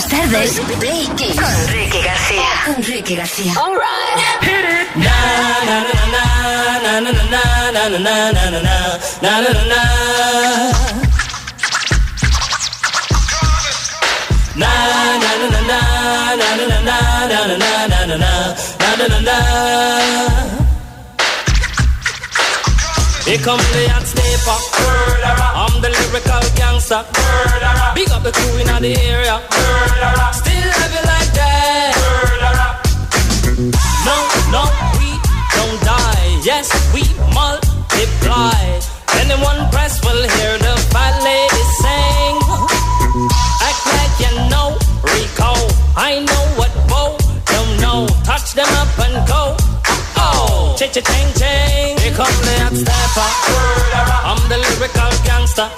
Buenas tardes. Play Kiss con Ricky García. Con Ricky García. All right. Hit it. Na na na na na na na na na na na na na na na. Na na na na na na na na na na na na na na na na na Here come the hot stepper. I'm the lyrical gangster. Big up the crew in the area. Still have it like that. No, no, we don't die. Yes, we multiply. Anyone press will hear the fat sing. Act like you know Rico. I know what Bo don't know. Touch them up and go. Cha ching ching. Here come the hot stepper. I'm the lyrical gangster.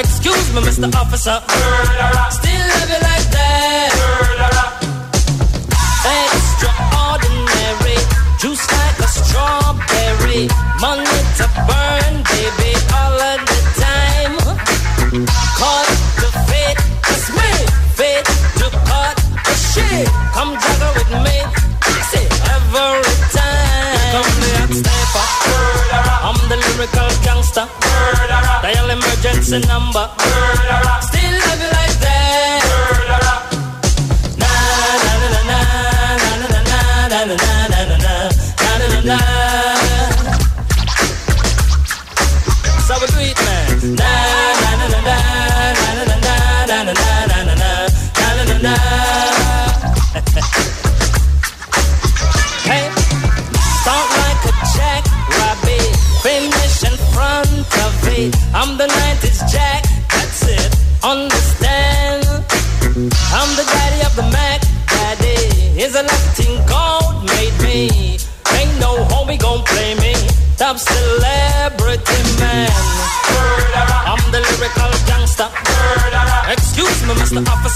Excuse me, Mr. Officer. Still love you like that. Extraordinary. Juice like a strawberry. Money to burn, baby, a number. Murderer.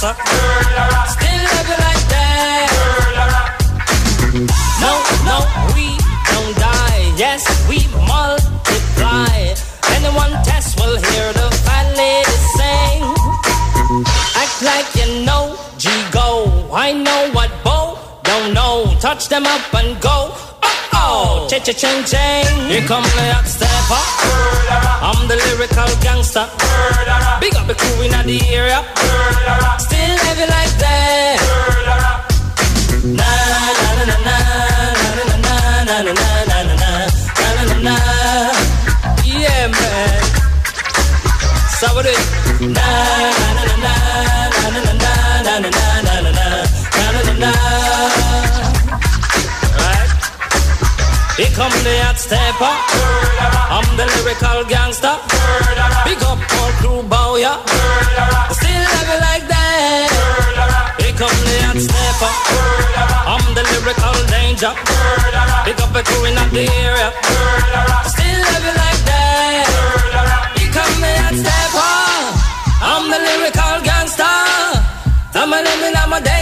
suck. Oh, cha cha ching ching. Here come the hot stepper. I'm the lyrical gangster. Big up the crew in the area. Still it like that. Na na na na na na na na na na na na na na Yeah, man. It. Na na na na na na na na na na na na na na na Here come the hot stepper. I'm the lyrical gangster. Big up all crew bow ya. Still have like that. Here come the hot stepper. I'm the lyrical danger. Big up the crew in the area. Still have like that. Here come the hot stepper. I'm the lyrical gangster. I'm a living, I'm a danger.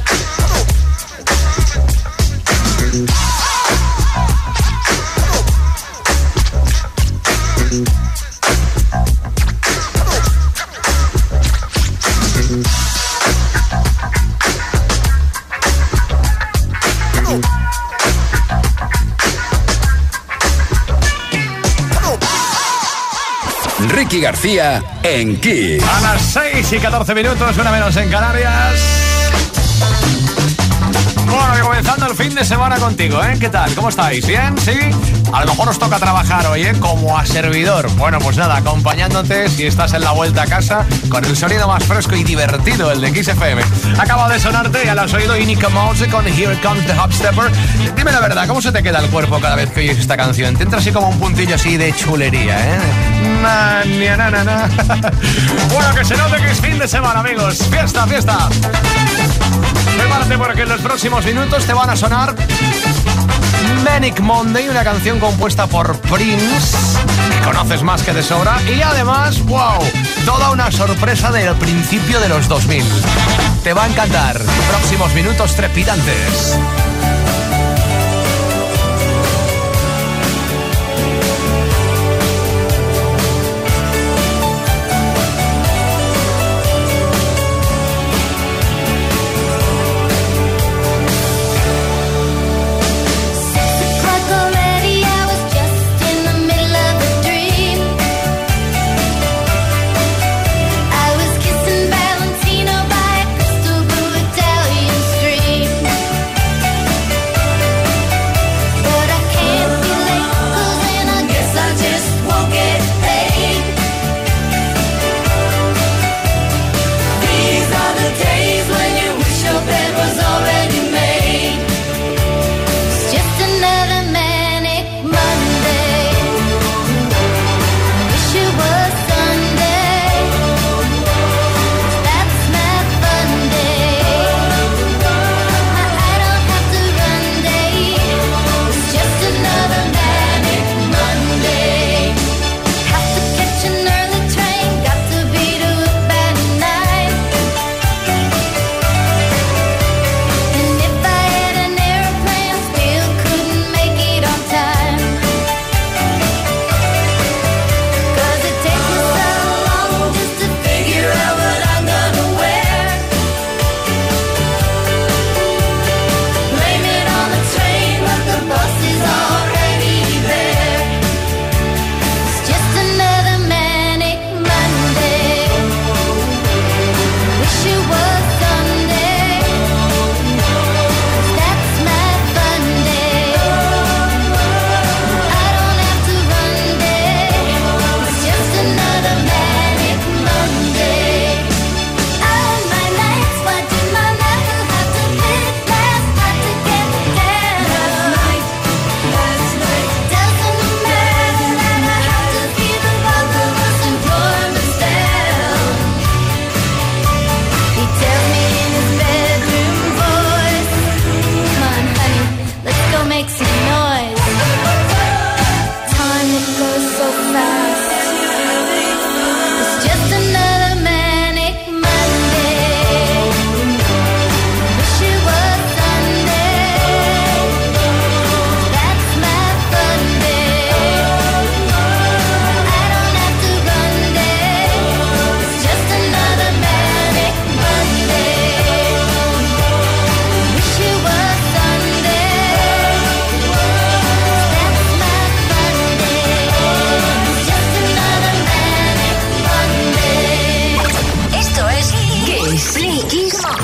García en Kiss. A las 6 y 14 minutos, una menos en Canarias. Bueno, comenzando el fin de semana contigo, ¿eh? ¿Qué tal? ¿Cómo estáis? ¿Bien? ¿Sí? A lo mejor os toca trabajar hoy, ¿eh? Como a servidor. Bueno, pues nada, acompañándote si estás en la vuelta a casa con el sonido más fresco y divertido, el de XFM. Acaba de sonarte, ya lo has oído, Inika Mouse con Here Comes the Hopstepper. Dime la verdad, ¿cómo se te queda el cuerpo cada vez que oyes esta canción? Te entra así como un puntillo así de chulería, ¿eh? Na, na, na, na. bueno, que se note que es fin de semana, amigos. Fiesta, fiesta. Prepárate porque en los próximos minutos te van a sonar Manic Monday, una canción compuesta por Prince, que conoces más que de sobra, y además, wow, toda una sorpresa del principio de los 2000. Te va a encantar. Próximos minutos trepidantes.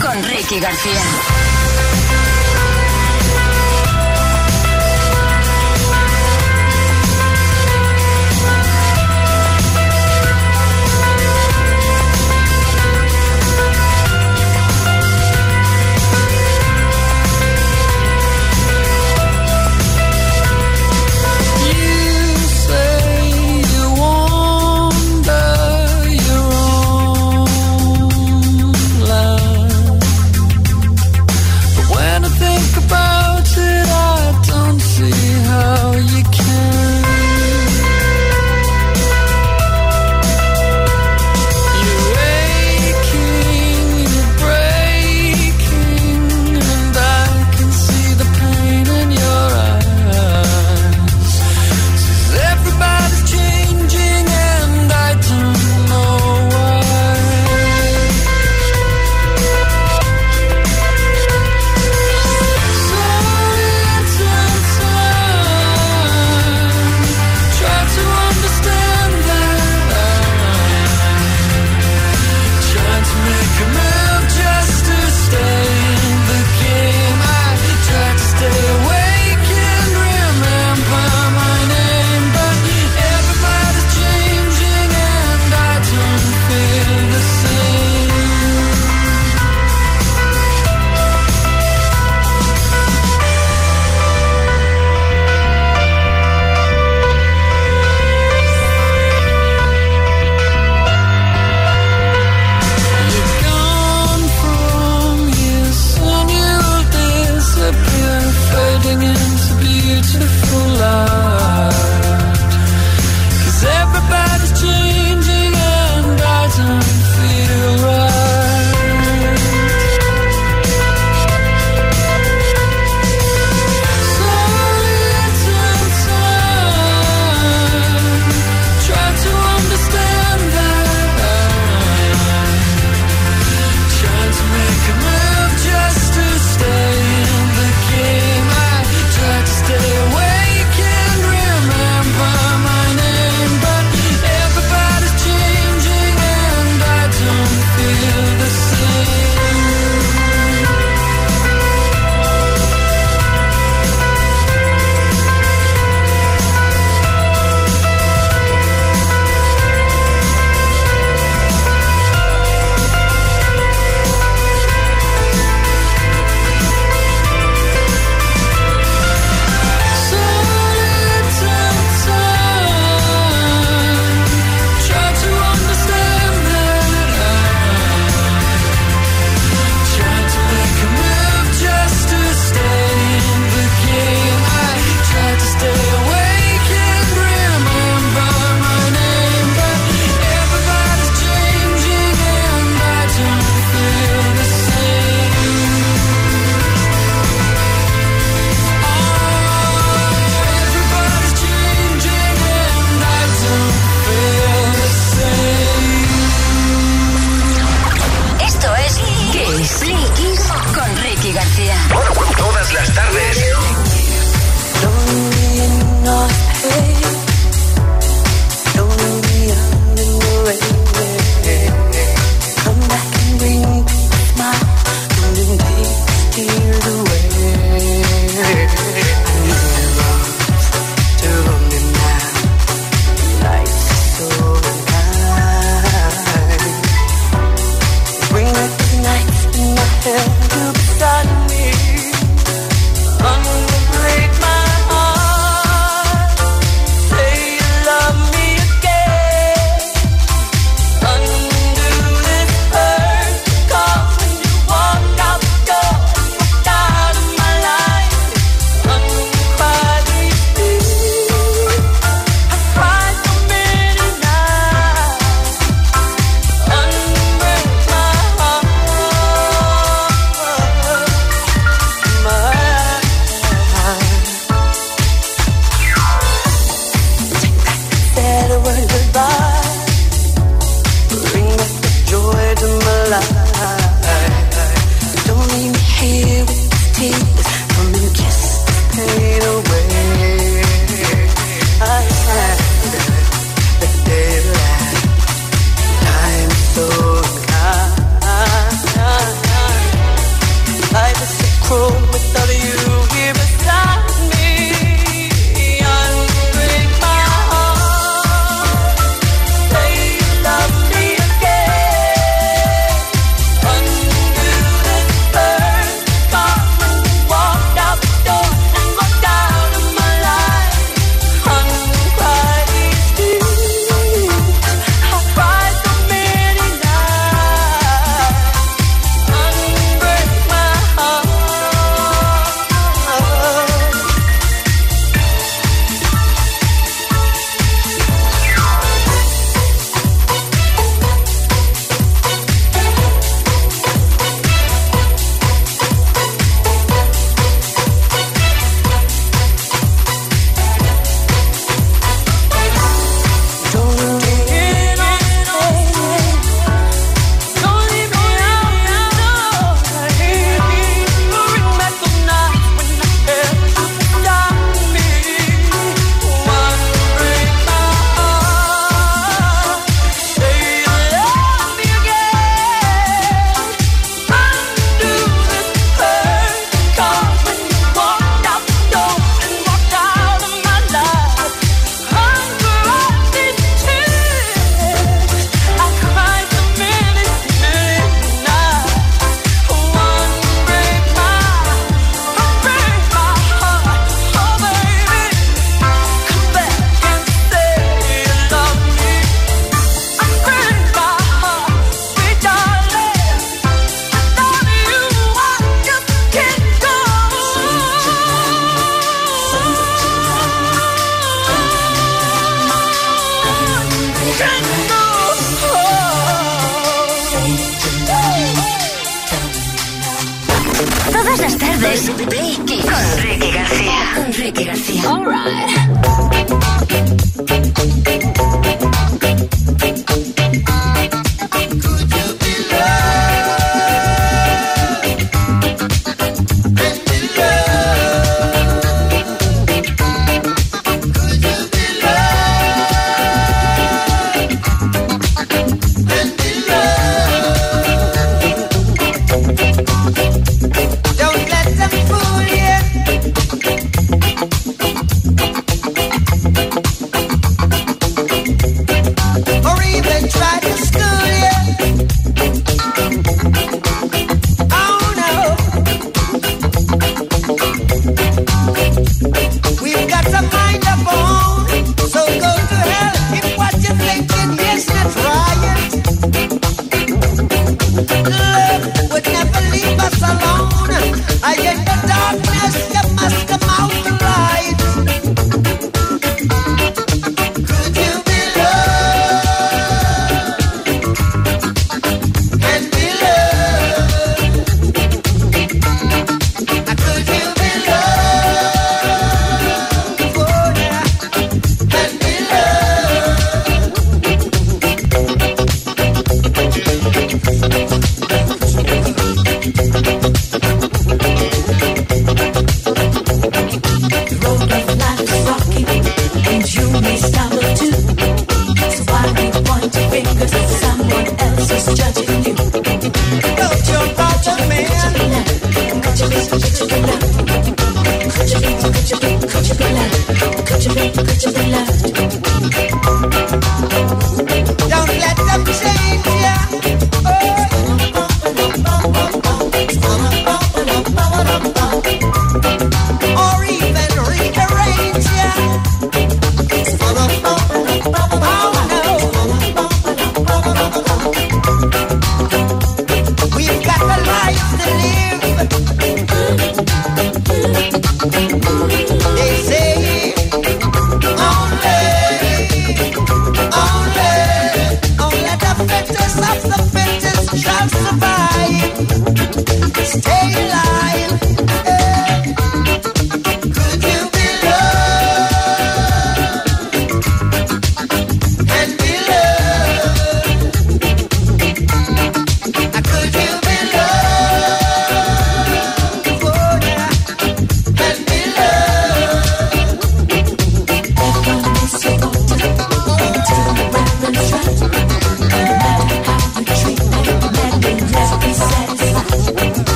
con Ricky García.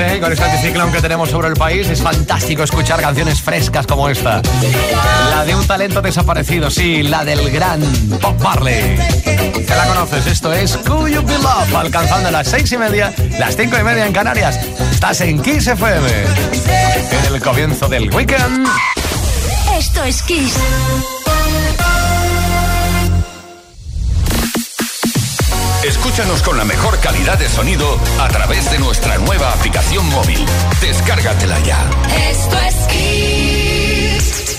¿eh? con este anticiclón que tenemos sobre el país. Es fantástico escuchar canciones frescas como esta. La de un talento desaparecido, sí, la del gran Bob Marley. Ya la conoces, esto es Could You Be Love, alcanzando las seis y media, las cinco y media en Canarias. Estás en Kiss FM. En el comienzo del weekend. Esto es Kiss. Escúchanos con la mejor calidad de sonido a través de nuestra nueva aplicación móvil. Descárgatela ya. Esto es Kiss.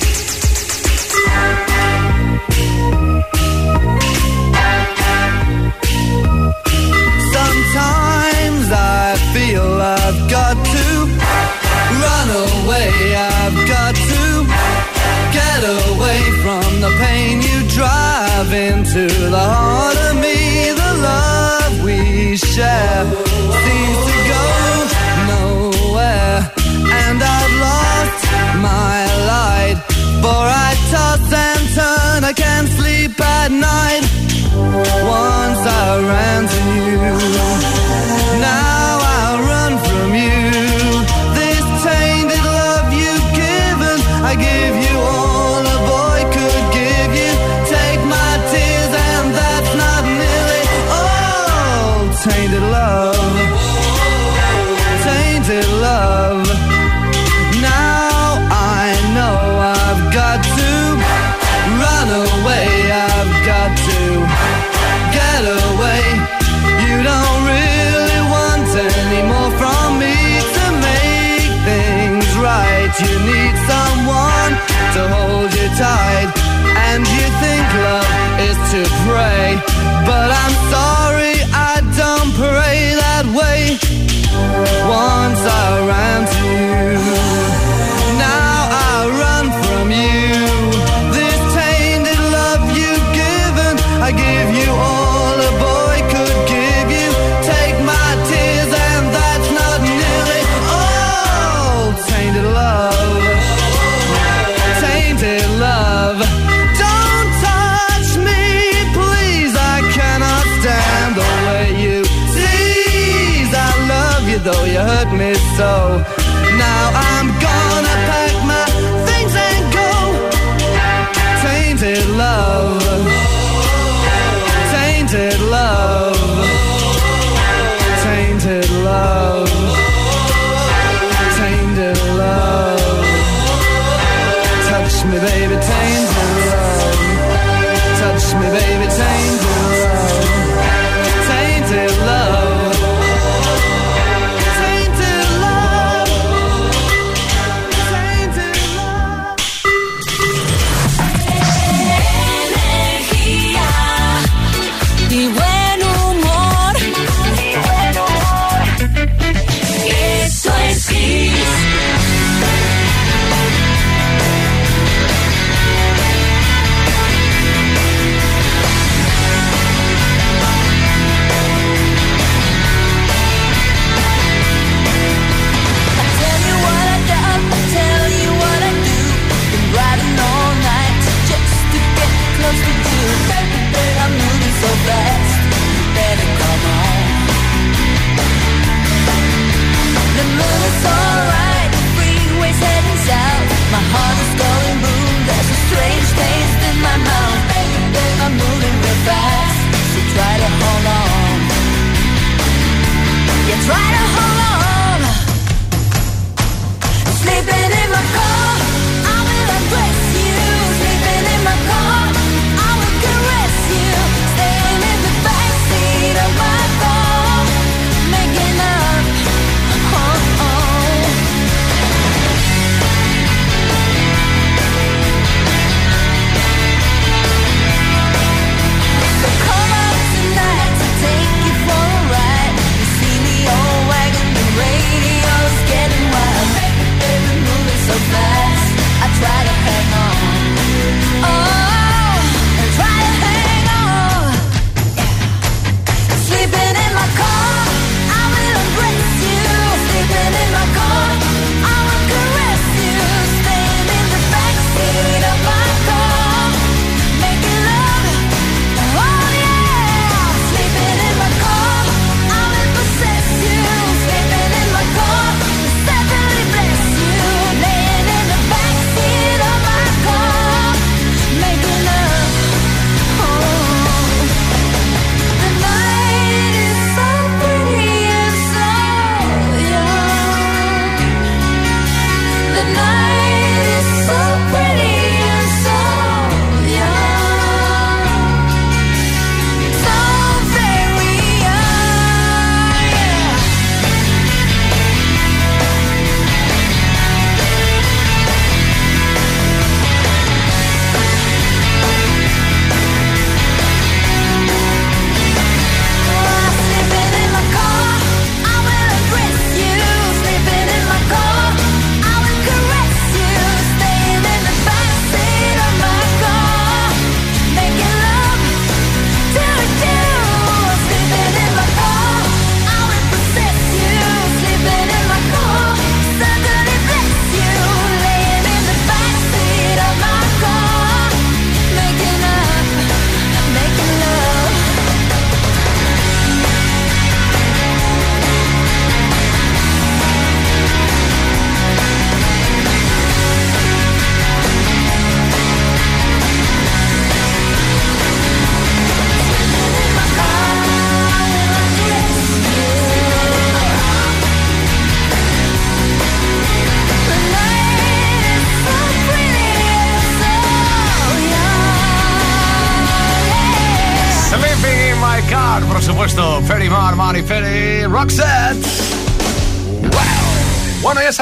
Sometimes I feel I've got to run away. I've got to get away from the pain you drive into the heart.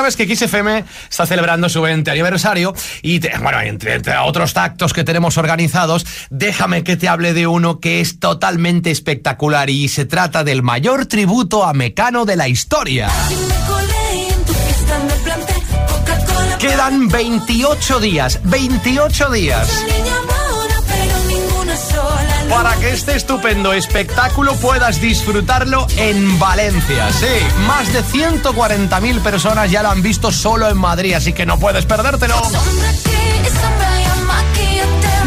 Sabes que XFM está celebrando su 20 aniversario y, bueno, entre, entre, otros actos que tenemos organizados, déjame que te hable de uno que es totalmente espectacular y se trata del mayor tributo a Mecano de la historia. Quedan 28 días, 28 días para que este estupendo espectáculo puedas disfrutarlo en Valencia. Sí, más de 140.000 personas ya lo han visto solo en Madrid, así que no puedes perdértelo.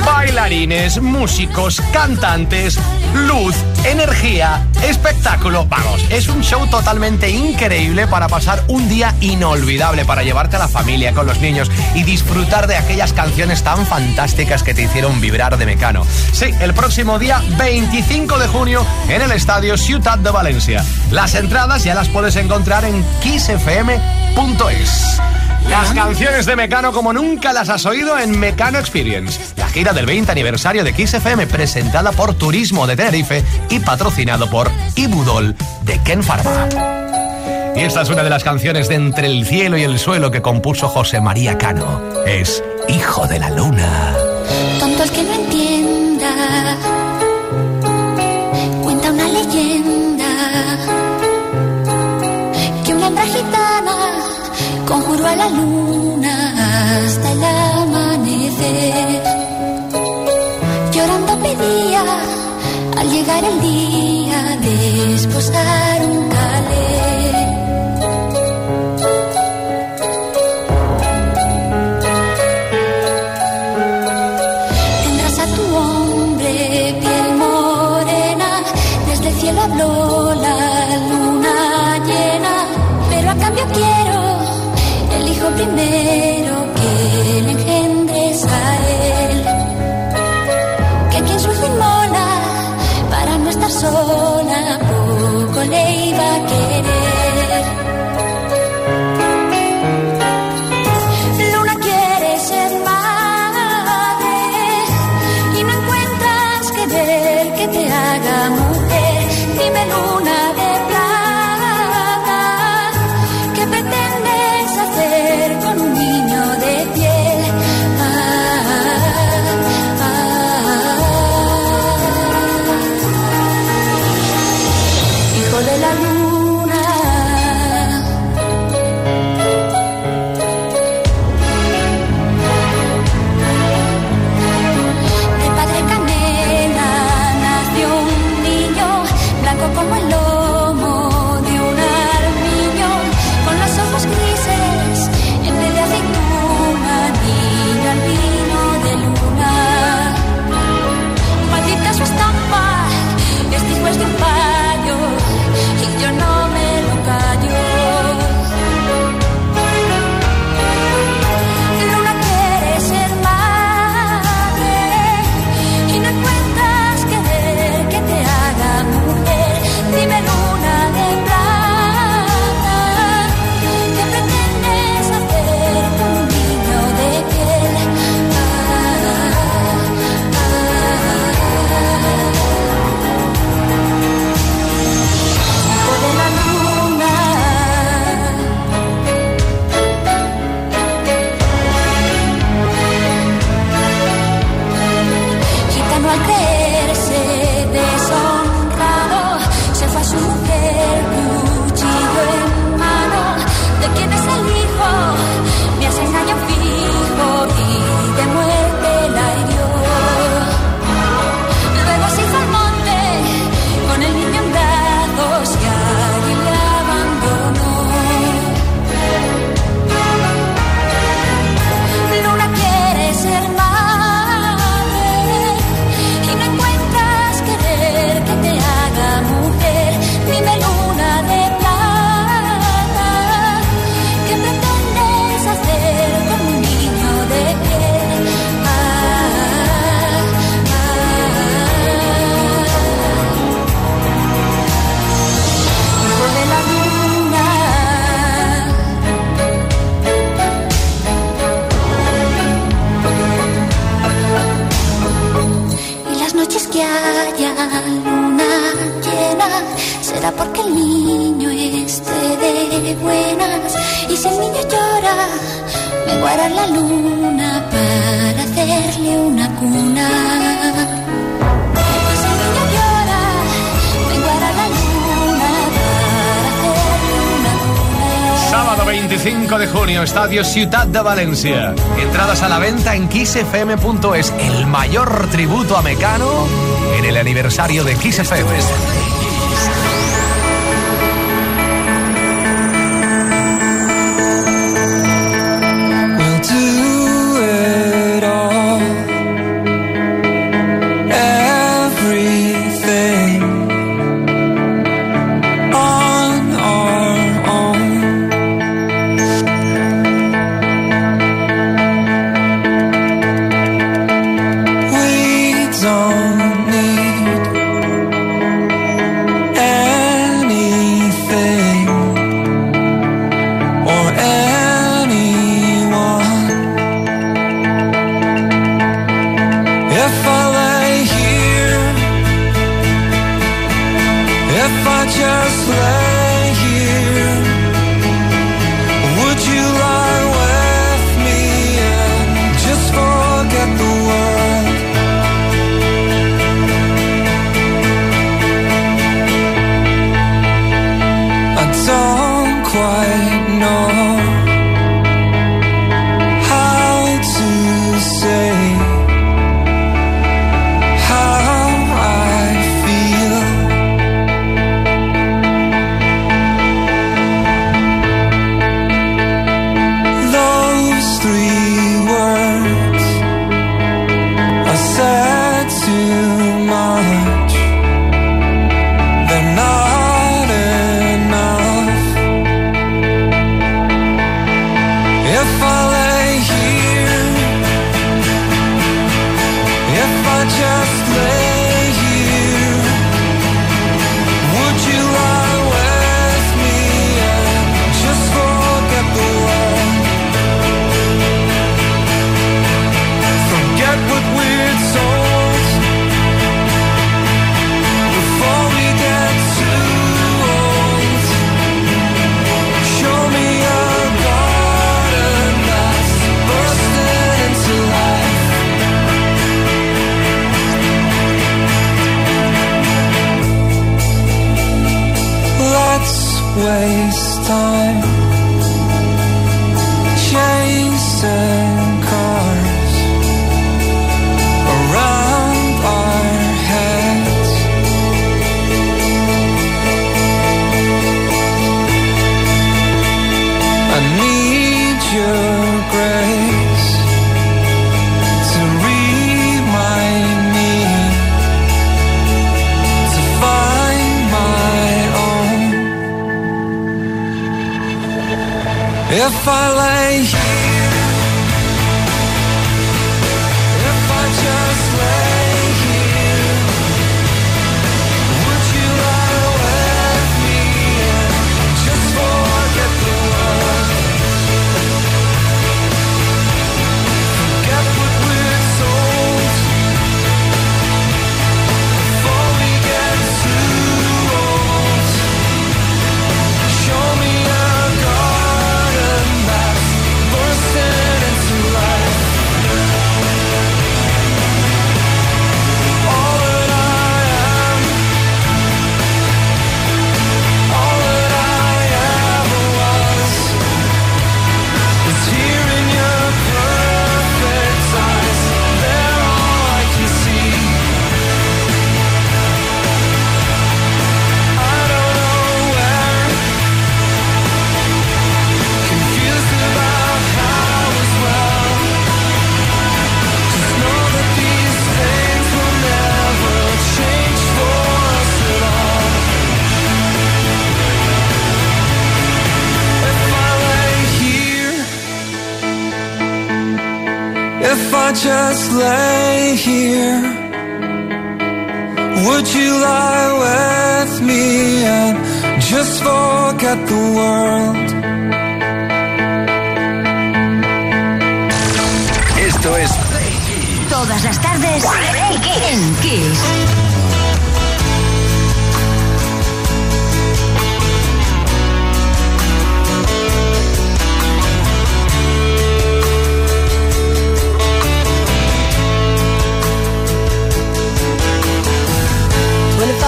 Bailarines, músicos, cantantes, luz, energía, espectáculo. Vamos, es un show totalmente increíble para pasar un día inolvidable, para llevarte a la familia, con los niños y disfrutar de aquellas canciones tan fantásticas que te hicieron vibrar de Mecano. Sí, el próximo día 25 de junio en el estadio Ciutat de Valencia. Las entradas ya las puedes encontrar en kissfm.es. Las canciones de Mecano como nunca las has oído en Mecano Experience, la gira del 20 aniversario de Kiss FM presentada por Turismo de Tenerife y patrocinado por Ibudol de Ken Pharma. Y esta es una de las canciones de Entre el cielo y el suelo que compuso José María Cano. Es Hijo de la Luna. Tonto el que no entienda. La luna hasta el amanecer. Llorando pedía al llegar el día de para Pues el niño llora, me guardan la luna para hacerle una cuna. El niño llora, me guardan la luna para hacerle una cuna. Sábado 25 de junio, Estadio Ciudad de Valencia. Entradas a la venta en kissfm.es. El mayor tributo a Mecano en el aniversario de Kiss FM.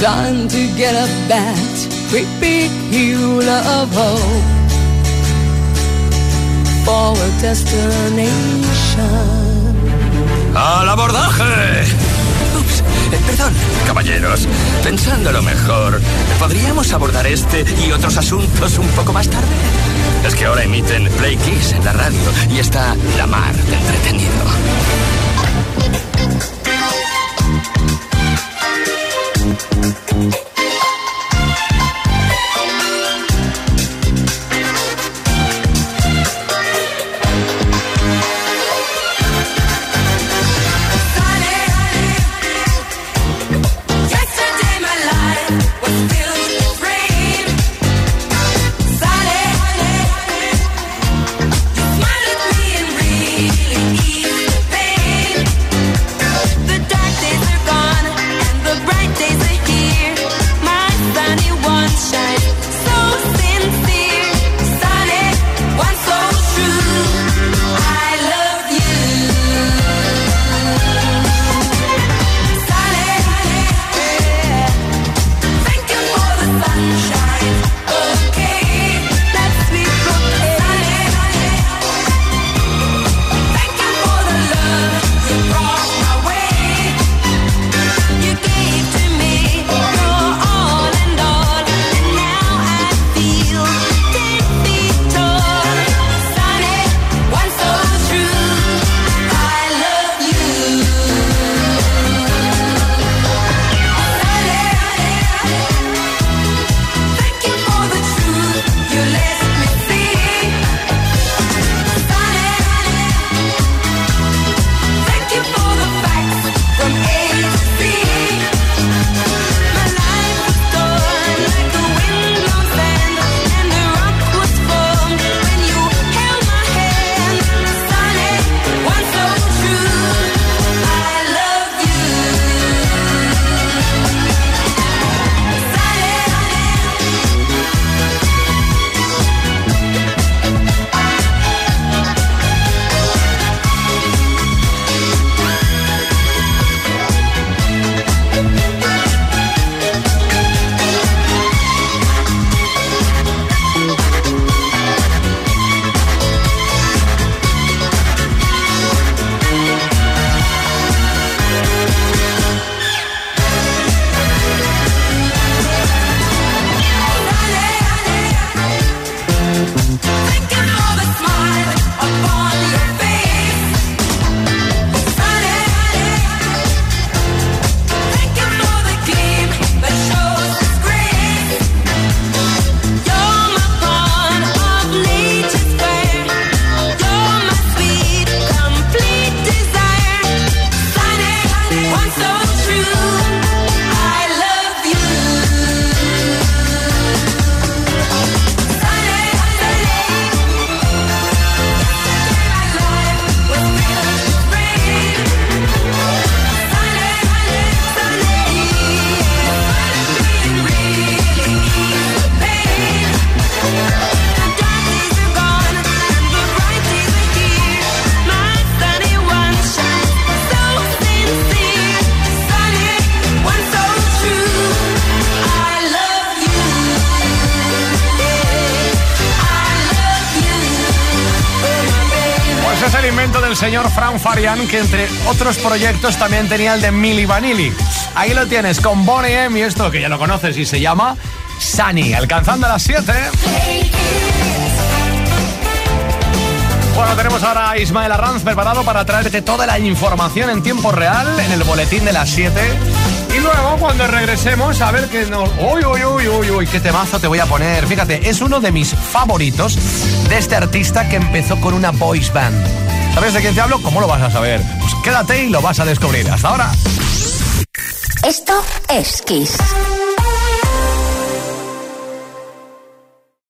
Time to get creepy of hope for a destination. ¡Al abordaje! Ups, eh, perdón, caballeros. Pensándolo mejor, ¿podríamos abordar este y otros asuntos un poco más tarde? Es que ahora emiten Play Kiss en la radio y está la mar de entretenido. Farian, que entre otros proyectos también tenía el de Milli Vanilli. Ahí lo tienes con Bonnie M y esto que ya lo conoces y se llama Sunny, alcanzando a las 7. Bueno, tenemos ahora a Ismael Arranz preparado para traerte toda la información en tiempo real en el boletín de las 7. Y luego, cuando regresemos, a ver qué nos. Uy, uy, uy, uy, uy, qué temazo te voy a poner. Fíjate, es uno de mis favoritos de este artista que empezó con una voice band. ¿Sabes de quién te hablo? ¿Cómo lo vas a saber? Pues quédate y lo vas a descubrir. Hasta ahora. Esto es Kiss.